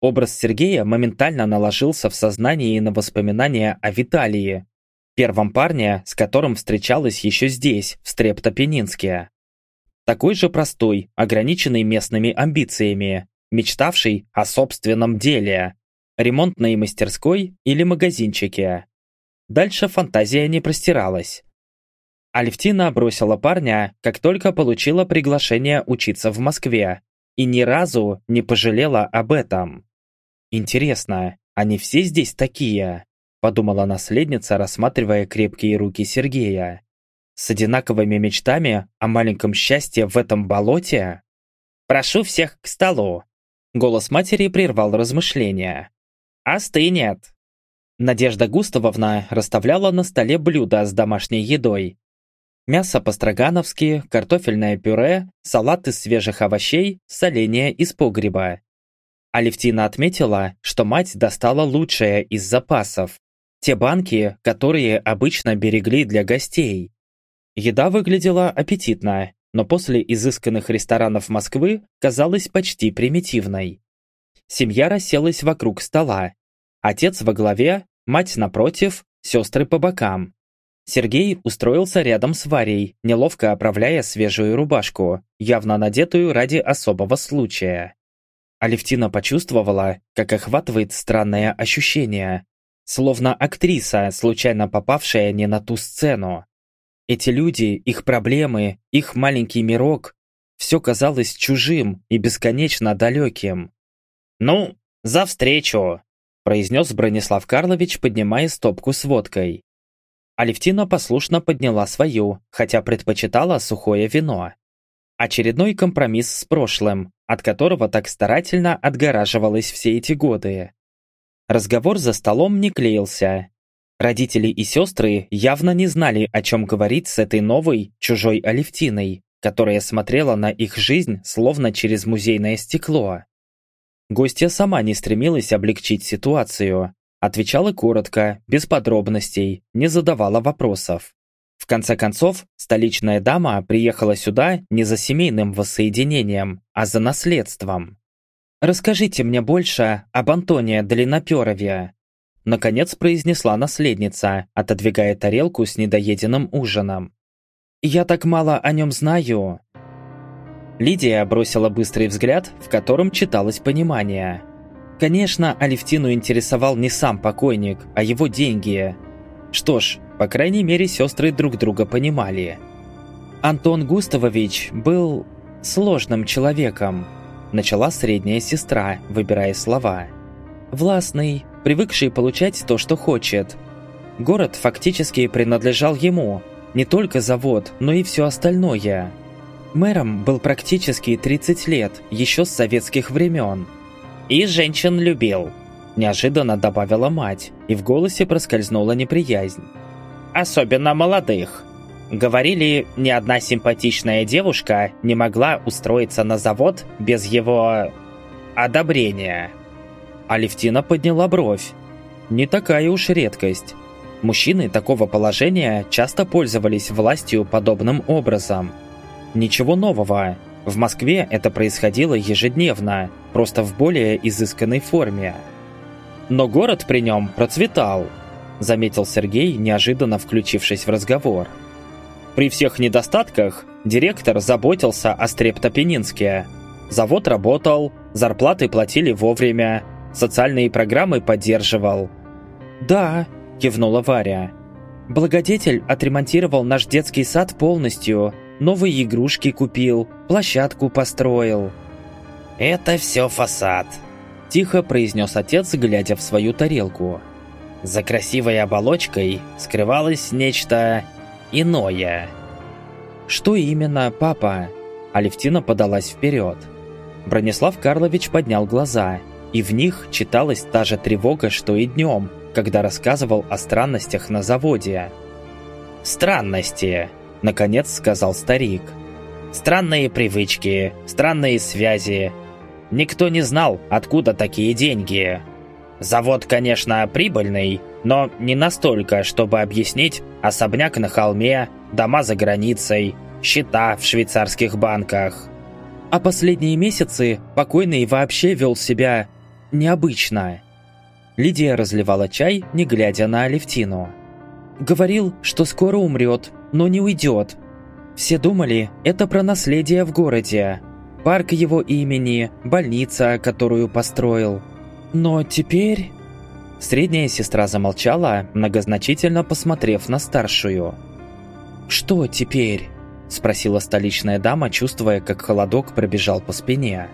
Образ Сергея моментально наложился в сознании на воспоминания о Виталии, первом парне, с которым встречалась еще здесь, в Стрептопенинске. Такой же простой, ограниченный местными амбициями, мечтавший о собственном деле, ремонтной мастерской или магазинчике. Дальше фантазия не простиралась. Алевтина бросила парня, как только получила приглашение учиться в Москве, и ни разу не пожалела об этом. Интересно, они все здесь такие? Подумала наследница, рассматривая крепкие руки Сергея. С одинаковыми мечтами о маленьком счастье в этом болоте? «Прошу всех к столу!» Голос матери прервал размышления. «Остынет!» Надежда Густавовна расставляла на столе блюда с домашней едой. Мясо по-строгановски, картофельное пюре, салат из свежих овощей, соленья из погреба. Алевтина отметила, что мать достала лучшее из запасов. Те банки, которые обычно берегли для гостей. Еда выглядела аппетитно, но после изысканных ресторанов Москвы казалась почти примитивной. Семья расселась вокруг стола. Отец во главе, мать напротив, сестры по бокам. Сергей устроился рядом с Варей, неловко оправляя свежую рубашку, явно надетую ради особого случая. Алевтина почувствовала, как охватывает странное ощущение, словно актриса, случайно попавшая не на ту сцену. Эти люди, их проблемы, их маленький мирок – все казалось чужим и бесконечно далеким. «Ну, за встречу!» – произнес Бронислав Карлович, поднимая стопку с водкой. Алевтина послушно подняла свою, хотя предпочитала сухое вино. Очередной компромисс с прошлым, от которого так старательно отгораживалась все эти годы. Разговор за столом не клеился. Родители и сестры явно не знали, о чем говорить с этой новой, чужой Алевтиной, которая смотрела на их жизнь словно через музейное стекло. Гостья сама не стремилась облегчить ситуацию, отвечала коротко, без подробностей, не задавала вопросов. В конце концов, столичная дама приехала сюда не за семейным воссоединением, а за наследством. «Расскажите мне больше об Антоне Длинноперове», наконец произнесла наследница, отодвигая тарелку с недоеденным ужином. «Я так мало о нем знаю». Лидия бросила быстрый взгляд, в котором читалось понимание. Конечно, Алевтину интересовал не сам покойник, а его деньги. Что ж, по крайней мере, сестры друг друга понимали. Антон Густавович был сложным человеком, начала средняя сестра, выбирая слова. Властный, привыкший получать то, что хочет. Город фактически принадлежал ему, не только завод, но и все остальное. Мэром был практически 30 лет, еще с советских времен. И женщин любил, неожиданно добавила мать, и в голосе проскользнула неприязнь особенно молодых. Говорили, ни одна симпатичная девушка не могла устроиться на завод без его... одобрения. Алевтина подняла бровь. Не такая уж редкость. Мужчины такого положения часто пользовались властью подобным образом. Ничего нового. В Москве это происходило ежедневно, просто в более изысканной форме. Но город при нем процветал – заметил Сергей, неожиданно включившись в разговор. При всех недостатках директор заботился о Стрептопенинске. Завод работал, зарплаты платили вовремя, социальные программы поддерживал. «Да», – кивнула Варя. «Благодетель отремонтировал наш детский сад полностью, новые игрушки купил, площадку построил». «Это все фасад», – тихо произнес отец, глядя в свою тарелку. За красивой оболочкой скрывалось нечто иное. «Что именно, папа?» Алевтина подалась вперед. Бронислав Карлович поднял глаза, и в них читалась та же тревога, что и днем, когда рассказывал о странностях на заводе. «Странности», — наконец сказал старик. «Странные привычки, странные связи. Никто не знал, откуда такие деньги. Завод, конечно, прибыльный, но не настолько, чтобы объяснить особняк на холме, дома за границей, счета в швейцарских банках. А последние месяцы покойный вообще вел себя необычно. Лидия разливала чай, не глядя на Алевтину. Говорил, что скоро умрет, но не уйдет. Все думали, это про наследие в городе. Парк его имени, больница, которую построил. Но теперь... Средняя сестра замолчала, многозначительно посмотрев на старшую. «Что теперь?» – спросила столичная дама, чувствуя, как холодок пробежал по спине.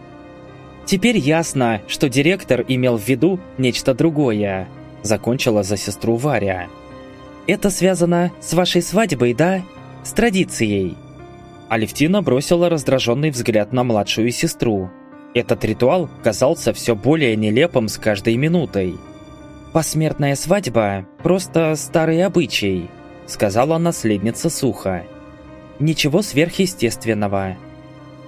«Теперь ясно, что директор имел в виду нечто другое», – закончила за сестру Варя. «Это связано с вашей свадьбой, да? С традицией?» Алевтина бросила раздраженный взгляд на младшую сестру. Этот ритуал казался все более нелепым с каждой минутой. «Посмертная свадьба – просто старый обычай», – сказала наследница сухо. «Ничего сверхъестественного».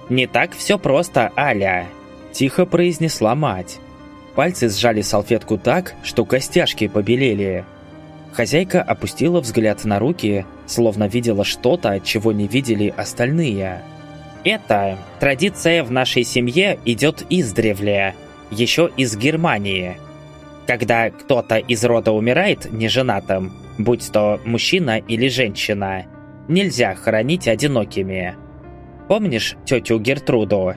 «Не так все просто, Аля», – тихо произнесла мать. Пальцы сжали салфетку так, что костяшки побелели. Хозяйка опустила взгляд на руки, словно видела что-то, чего не видели остальные. «Это традиция в нашей семье идет издревле, еще из Германии. Когда кто-то из рода умирает неженатым, будь то мужчина или женщина, нельзя хоронить одинокими. Помнишь тетю Гертруду?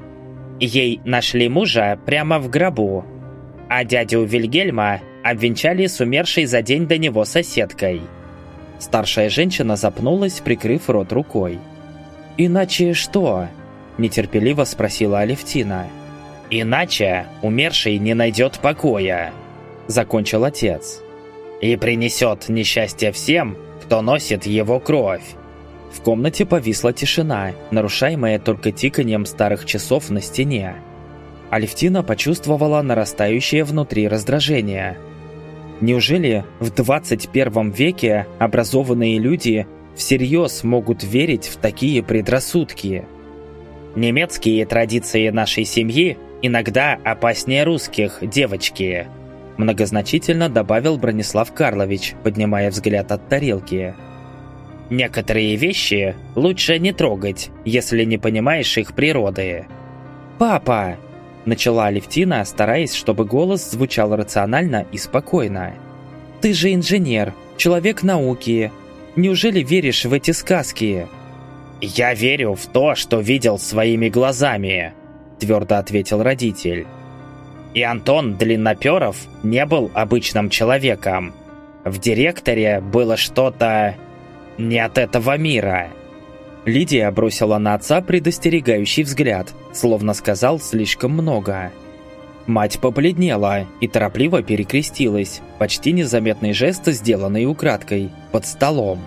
Ей нашли мужа прямо в гробу, а дядю Вильгельма обвенчали с умершей за день до него соседкой. Старшая женщина запнулась, прикрыв рот рукой. «Иначе что?» – нетерпеливо спросила Алевтина. «Иначе умерший не найдет покоя», – закончил отец. «И принесет несчастье всем, кто носит его кровь». В комнате повисла тишина, нарушаемая только тиканием старых часов на стене. Алевтина почувствовала нарастающее внутри раздражение – Неужели в 21 веке образованные люди всерьез могут верить в такие предрассудки? Немецкие традиции нашей семьи иногда опаснее русских, девочки. Многозначительно добавил Бронислав Карлович, поднимая взгляд от тарелки. Некоторые вещи лучше не трогать, если не понимаешь их природы. «Папа!» Начала Алевтина, стараясь, чтобы голос звучал рационально и спокойно. «Ты же инженер, человек науки. Неужели веришь в эти сказки?» «Я верю в то, что видел своими глазами», – твердо ответил родитель. И Антон Длинноперов не был обычным человеком. В директоре было что-то не от этого мира. Лидия бросила на отца предостерегающий взгляд, словно сказал слишком много. Мать побледнела и торопливо перекрестилась, почти незаметный жест, сделанный украдкой, под столом.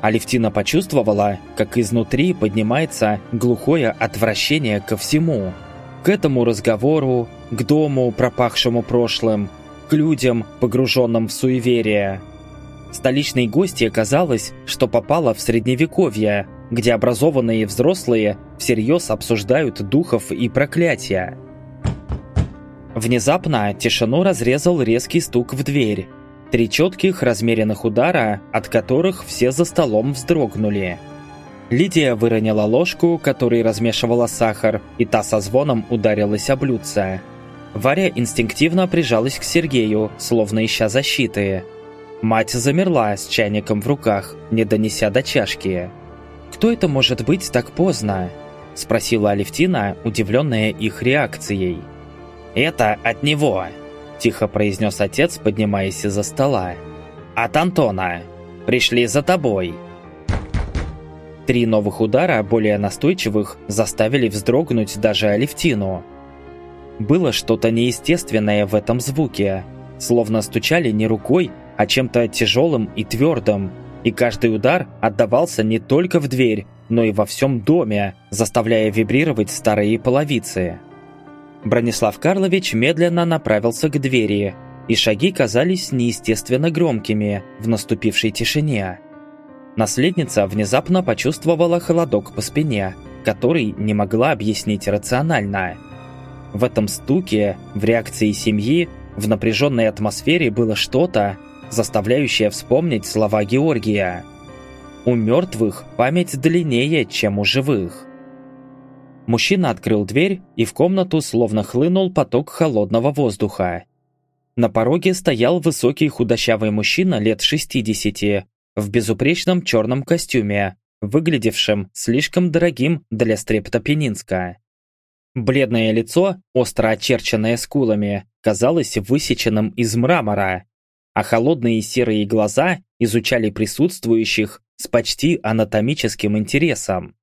Алевтина почувствовала, как изнутри поднимается глухое отвращение ко всему. К этому разговору, к дому, пропахшему прошлым, к людям, погруженным в суеверие. Столичной гости казалось, что попала в средневековье, где образованные взрослые всерьез обсуждают духов и проклятия. Внезапно тишину разрезал резкий стук в дверь. Три четких размеренных удара, от которых все за столом вздрогнули. Лидия выронила ложку, которой размешивала сахар, и та со звоном ударилась о блюдце. Варя инстинктивно прижалась к Сергею, словно ища защиты. Мать замерла с чайником в руках, не донеся до чашки. «Кто это может быть так поздно?» – спросила Алевтина, удивленная их реакцией. «Это от него», – тихо произнес отец, поднимаясь из-за стола. «От Антона. Пришли за тобой». Три новых удара, более настойчивых, заставили вздрогнуть даже Алевтину. Было что-то неестественное в этом звуке, словно стучали не рукой, а чем-то тяжелым и твердым, и каждый удар отдавался не только в дверь, но и во всем доме, заставляя вибрировать старые половицы. Бронислав Карлович медленно направился к двери, и шаги казались неестественно громкими в наступившей тишине. Наследница внезапно почувствовала холодок по спине, который не могла объяснить рационально. В этом стуке, в реакции семьи, В напряженной атмосфере было что-то, заставляющее вспомнить слова Георгия. У мертвых память длиннее, чем у живых. Мужчина открыл дверь, и в комнату словно хлынул поток холодного воздуха. На пороге стоял высокий худощавый мужчина лет 60 в безупречном черном костюме, выглядевшем слишком дорогим для стрептопенинска. Бледное лицо, остро очерченное скулами, казалось высеченным из мрамора, а холодные серые глаза изучали присутствующих с почти анатомическим интересом.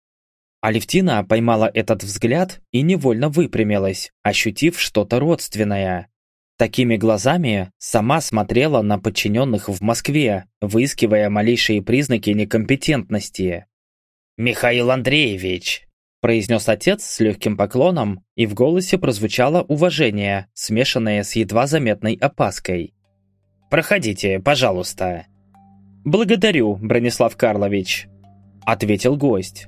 Алевтина поймала этот взгляд и невольно выпрямилась, ощутив что-то родственное. Такими глазами сама смотрела на подчиненных в Москве, выискивая малейшие признаки некомпетентности. «Михаил Андреевич!» произнес отец с легким поклоном, и в голосе прозвучало уважение, смешанное с едва заметной опаской. «Проходите, пожалуйста». «Благодарю, Бронислав Карлович», — ответил гость.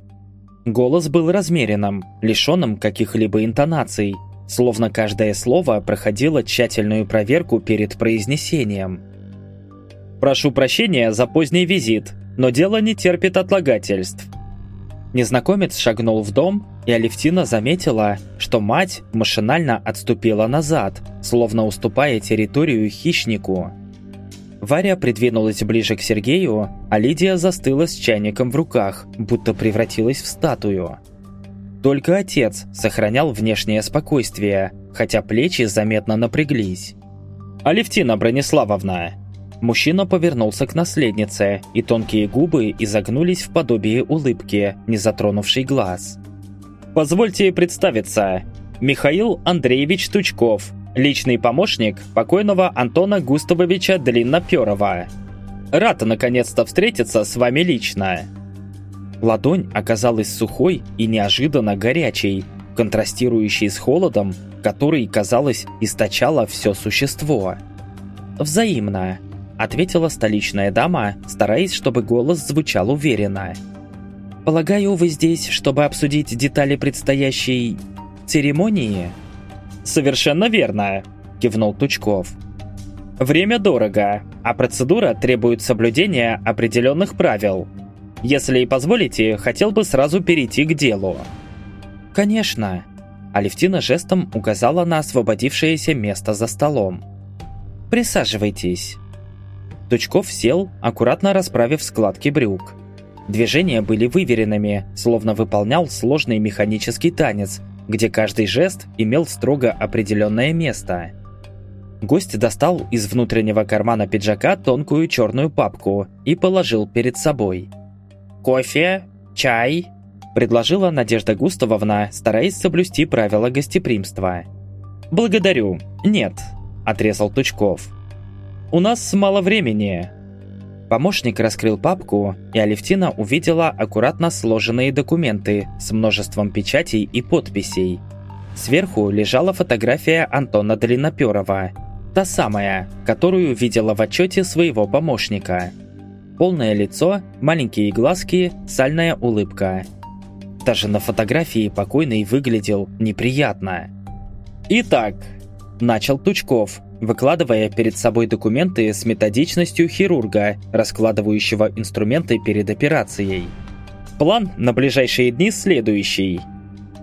Голос был размеренным, лишенным каких-либо интонаций, словно каждое слово проходило тщательную проверку перед произнесением. «Прошу прощения за поздний визит, но дело не терпит отлагательств». Незнакомец шагнул в дом, и Алевтина заметила, что мать машинально отступила назад, словно уступая территорию хищнику. Варя придвинулась ближе к Сергею, а Лидия застыла с чайником в руках, будто превратилась в статую. Только отец сохранял внешнее спокойствие, хотя плечи заметно напряглись. «Алевтина Брониславовна!» Мужчина повернулся к наследнице, и тонкие губы изогнулись в подобие улыбки, не затронувшей глаз. «Позвольте представиться. Михаил Андреевич Тучков, личный помощник покойного Антона Густавовича Длинноперова. Рад наконец-то встретиться с вами лично!» Ладонь оказалась сухой и неожиданно горячей, контрастирующей с холодом, который, казалось, источало все существо. «Взаимно», — ответила столичная дама, стараясь, чтобы голос звучал уверенно. «Полагаю, вы здесь, чтобы обсудить детали предстоящей... церемонии?» «Совершенно верно», — кивнул Тучков. «Время дорого, а процедура требует соблюдения определенных правил», если позволите, хотел бы сразу перейти к делу». «Конечно». Алевтина жестом указала на освободившееся место за столом. «Присаживайтесь». Тучков сел, аккуратно расправив складки брюк. Движения были выверенными, словно выполнял сложный механический танец, где каждый жест имел строго определенное место. Гость достал из внутреннего кармана пиджака тонкую черную папку и положил перед собой – кофе, чай?» – предложила Надежда Густавовна, стараясь соблюсти правила гостеприимства. «Благодарю. Нет», – отрезал Тучков. «У нас мало времени». Помощник раскрыл папку, и Алевтина увидела аккуратно сложенные документы с множеством печатей и подписей. Сверху лежала фотография Антона Длинноперова, та самая, которую видела в отчете своего помощника – Полное лицо, маленькие глазки, сальная улыбка. Даже на фотографии покойный выглядел неприятно. «Итак», – начал Тучков, выкладывая перед собой документы с методичностью хирурга, раскладывающего инструменты перед операцией. План на ближайшие дни следующий.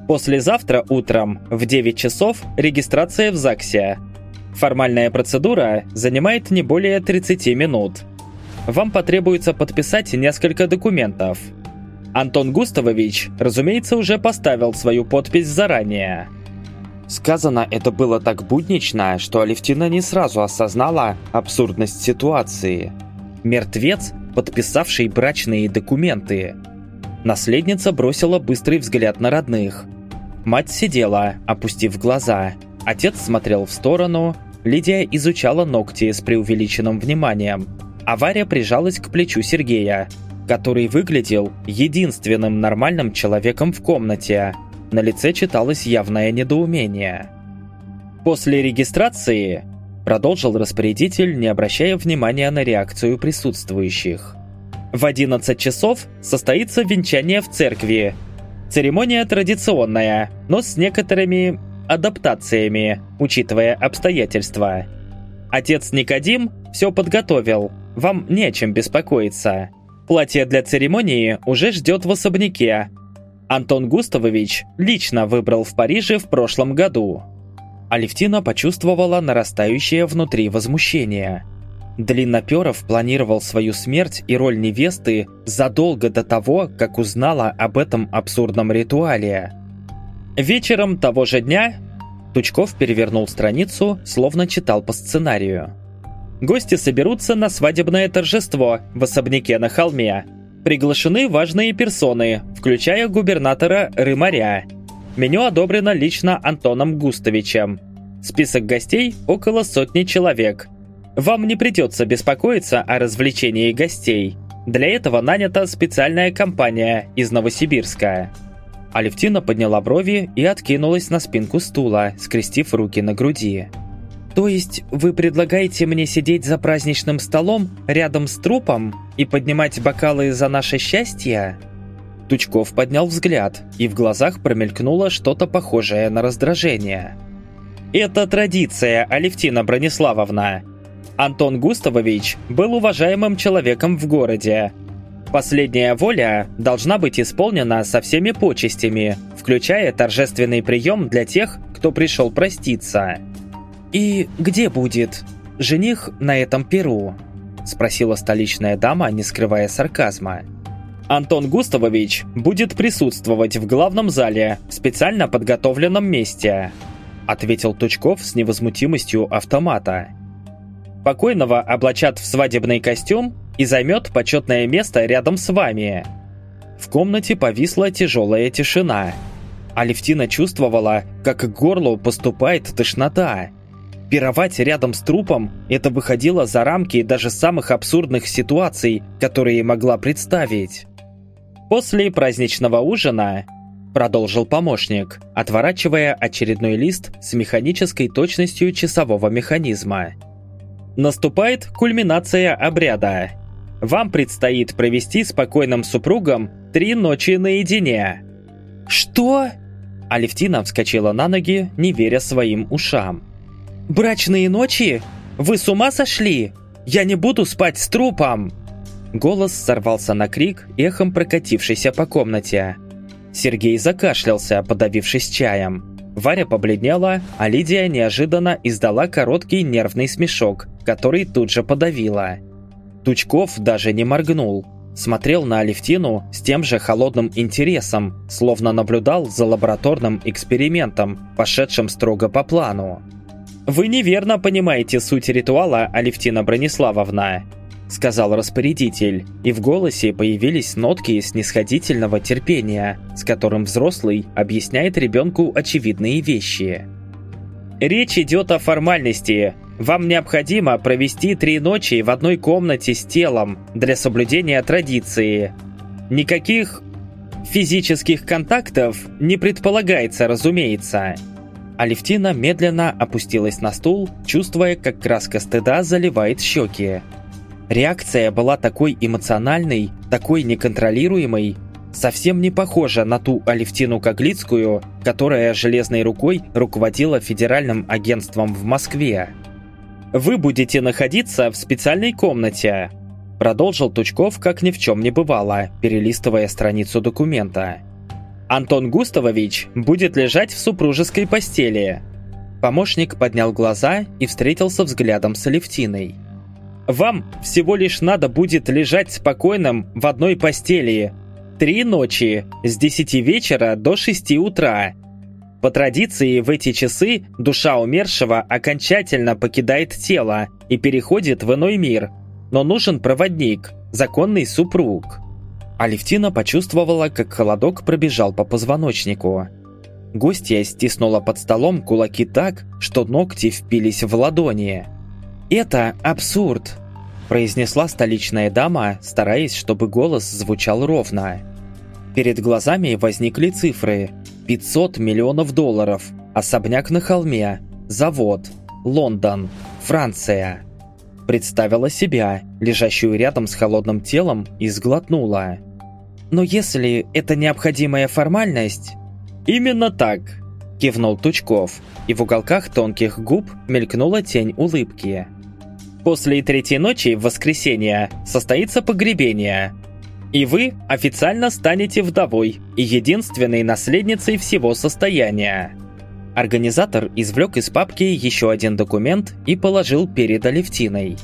Послезавтра утром в 9 часов регистрация в ЗАГСе. Формальная процедура занимает не более 30 минут вам потребуется подписать несколько документов. Антон Густавович, разумеется, уже поставил свою подпись заранее. Сказано это было так буднично, что Алевтина не сразу осознала абсурдность ситуации. Мертвец, подписавший брачные документы. Наследница бросила быстрый взгляд на родных. Мать сидела, опустив глаза. Отец смотрел в сторону. Лидия изучала ногти с преувеличенным вниманием, Авария прижалась к плечу Сергея, который выглядел единственным нормальным человеком в комнате. На лице читалось явное недоумение. «После регистрации», – продолжил распорядитель, не обращая внимания на реакцию присутствующих. «В 11 часов состоится венчание в церкви. Церемония традиционная, но с некоторыми адаптациями, учитывая обстоятельства. Отец Никодим все подготовил, вам не о чем беспокоиться. Платье для церемонии уже ждет в особняке. Антон Густавович лично выбрал в Париже в прошлом году. Алевтина почувствовала нарастающее внутри возмущение. Длинноперов планировал свою смерть и роль невесты задолго до того, как узнала об этом абсурдном ритуале. Вечером того же дня Тучков перевернул страницу, словно читал по сценарию. Гости соберутся на свадебное торжество в особняке на холме. Приглашены важные персоны, включая губернатора Рымаря. Меню одобрено лично Антоном Густовичем. Список гостей около сотни человек. Вам не придется беспокоиться о развлечении гостей. Для этого нанята специальная компания из Новосибирска. Алевтина подняла брови и откинулась на спинку стула, скрестив руки на груди. «То есть вы предлагаете мне сидеть за праздничным столом рядом с трупом и поднимать бокалы за наше счастье?» Тучков поднял взгляд, и в глазах промелькнуло что-то похожее на раздражение. «Это традиция, Алевтина Брониславовна. Антон Густавович был уважаемым человеком в городе, Последняя воля должна быть исполнена со всеми почестями, включая торжественный прием для тех, кто пришел проститься. «И где будет жених на этом перу?» – спросила столичная дама, не скрывая сарказма. «Антон Густавович будет присутствовать в главном зале, в специально подготовленном месте», – ответил Тучков с невозмутимостью автомата. «Покойного облачат в свадебный костюм и займет почетное место рядом с вами». В комнате повисла тяжелая тишина. Алевтина чувствовала, как к горлу поступает тошнота. Пировать рядом с трупом – это выходило за рамки даже самых абсурдных ситуаций, которые могла представить. После праздничного ужина продолжил помощник, отворачивая очередной лист с механической точностью часового механизма. Наступает кульминация обряда. Вам предстоит провести спокойным супругом три ночи наедине». «Что?» Алевтина вскочила на ноги, не веря своим ушам. «Брачные ночи? Вы с ума сошли? Я не буду спать с трупом!» Голос сорвался на крик, эхом прокатившийся по комнате. Сергей закашлялся, подавившись чаем. Варя побледнела, а Лидия неожиданно издала короткий нервный смешок, который тут же подавила. Тучков даже не моргнул. Смотрел на Алевтину с тем же холодным интересом, словно наблюдал за лабораторным экспериментом, пошедшим строго по плану. «Вы неверно понимаете суть ритуала, Алевтина Брониславовна», сказал распорядитель, и в голосе появились нотки снисходительного терпения, с которым взрослый объясняет ребенку очевидные вещи. «Речь идет о формальности, вам необходимо провести три ночи в одной комнате с телом для соблюдения традиции. Никаких физических контактов не предполагается, разумеется. Алевтина медленно опустилась на стул, чувствуя, как краска стыда заливает щеки. Реакция была такой эмоциональной, такой неконтролируемой, совсем не похожа на ту Алевтину Коглицкую, которая железной рукой руководила федеральным агентством в Москве. Вы будете находиться в специальной комнате», продолжил Тучков, как ни в чем не бывало, перелистывая страницу документа. «Антон Густавович будет лежать в супружеской постели». Помощник поднял глаза и встретился взглядом с Алевтиной. «Вам всего лишь надо будет лежать спокойным в одной постели. Три ночи, с десяти вечера до шести утра. По традиции, в эти часы душа умершего окончательно покидает тело и переходит в иной мир. Но нужен проводник, законный супруг. Алевтина почувствовала, как холодок пробежал по позвоночнику. Гостья стиснула под столом кулаки так, что ногти впились в ладони. «Это абсурд!» – произнесла столичная дама, стараясь, чтобы голос звучал ровно. Перед глазами возникли цифры – 500 миллионов долларов, особняк на холме, завод, Лондон, Франция. Представила себя, лежащую рядом с холодным телом, и сглотнула. «Но если это необходимая формальность...» «Именно так!» – кивнул Тучков, и в уголках тонких губ мелькнула тень улыбки. После третьей ночи в воскресенье состоится погребение. И вы официально станете вдовой и единственной наследницей всего состояния. Организатор извлек из папки еще один документ и положил перед Алевтиной.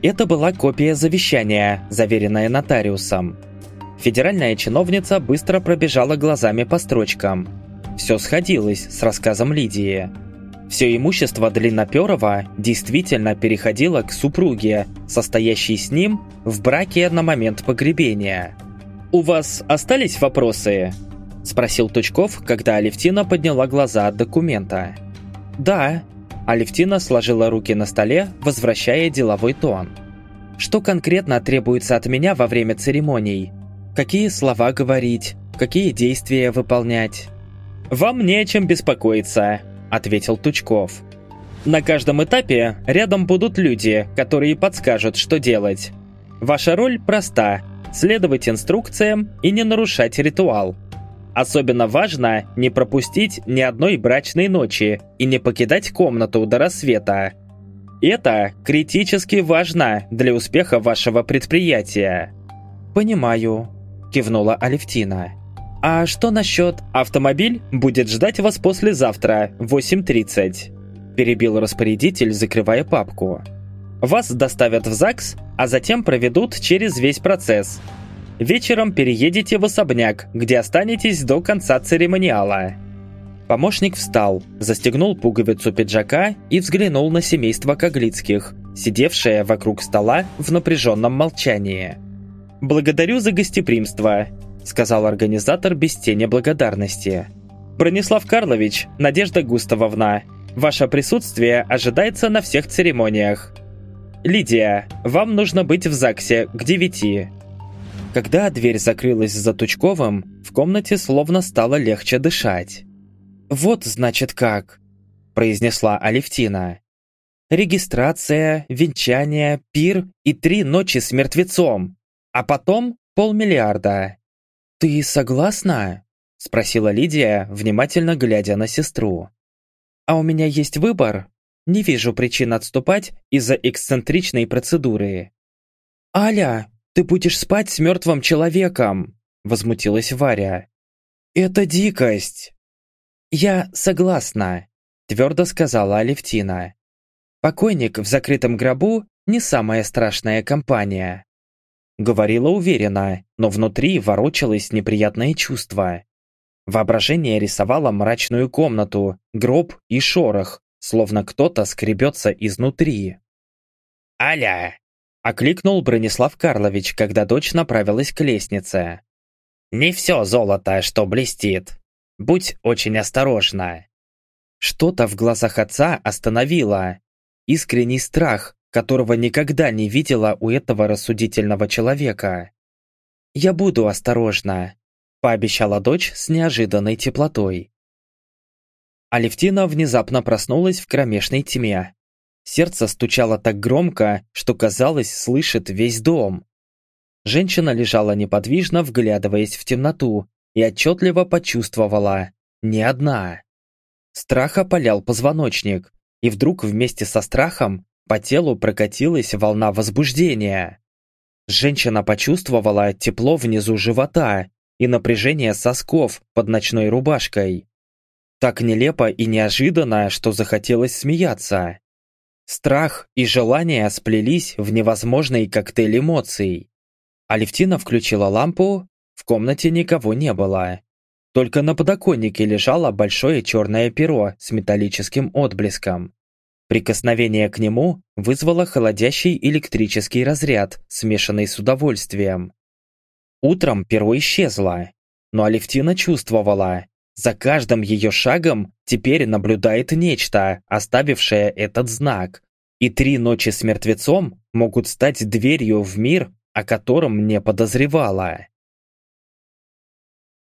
Это была копия завещания, заверенная нотариусом. Федеральная чиновница быстро пробежала глазами по строчкам. Все сходилось с рассказом Лидии. Все имущество Длинноперова действительно переходило к супруге, состоящей с ним в браке на момент погребения. «У вас остались вопросы?» – спросил Тучков, когда Алевтина подняла глаза от документа. «Да», Алевтина сложила руки на столе, возвращая деловой тон. «Что конкретно требуется от меня во время церемоний? Какие слова говорить? Какие действия выполнять?» «Вам не о чем беспокоиться», — ответил Тучков. «На каждом этапе рядом будут люди, которые подскажут, что делать. Ваша роль проста – следовать инструкциям и не нарушать ритуал. Особенно важно не пропустить ни одной брачной ночи и не покидать комнату до рассвета. Это критически важно для успеха вашего предприятия. «Понимаю», – кивнула Алевтина. «А что насчет...» «Автомобиль будет ждать вас послезавтра, в 8.30», – перебил распорядитель, закрывая папку. «Вас доставят в ЗАГС, а затем проведут через весь процесс – Вечером переедете в особняк, где останетесь до конца церемониала». Помощник встал, застегнул пуговицу пиджака и взглянул на семейство Коглицких, сидевшее вокруг стола в напряженном молчании. «Благодарю за гостеприимство», — сказал организатор без тени благодарности. «Бронислав Карлович, Надежда Густавовна, ваше присутствие ожидается на всех церемониях. Лидия, вам нужно быть в ЗАГСе к девяти». Когда дверь закрылась за Тучковым, в комнате словно стало легче дышать. «Вот, значит, как», – произнесла Алевтина. «Регистрация, венчание, пир и три ночи с мертвецом, а потом полмиллиарда». «Ты согласна?» – спросила Лидия, внимательно глядя на сестру. «А у меня есть выбор. Не вижу причин отступать из-за эксцентричной процедуры». «Аля, ты будешь спать с мертвым человеком!» Возмутилась Варя. «Это дикость!» «Я согласна», твердо сказала Алевтина. «Покойник в закрытом гробу не самая страшная компания». Говорила уверенно, но внутри ворочалось неприятное чувство. Воображение рисовало мрачную комнату, гроб и шорох, словно кто-то скребется изнутри. «Аля!» Окликнул Бронислав Карлович, когда дочь направилась к лестнице. «Не все золото, что блестит. Будь очень осторожна». Что-то в глазах отца остановило. Искренний страх, которого никогда не видела у этого рассудительного человека. «Я буду осторожна», – пообещала дочь с неожиданной теплотой. Алевтина внезапно проснулась в кромешной тьме. Сердце стучало так громко, что казалось, слышит весь дом. Женщина лежала неподвижно, вглядываясь в темноту, и отчетливо почувствовала – не одна. Страх опалял позвоночник, и вдруг вместе со страхом по телу прокатилась волна возбуждения. Женщина почувствовала тепло внизу живота и напряжение сосков под ночной рубашкой. Так нелепо и неожиданно, что захотелось смеяться. Страх и желание сплелись в невозможный коктейль эмоций. Алевтина включила лампу, в комнате никого не было. Только на подоконнике лежало большое черное перо с металлическим отблеском. Прикосновение к нему вызвало холодящий электрический разряд, смешанный с удовольствием. Утром перо исчезло, но Алевтина чувствовала, за каждым ее шагом теперь наблюдает нечто, оставившее этот знак. И три ночи с мертвецом могут стать дверью в мир, о котором не подозревала.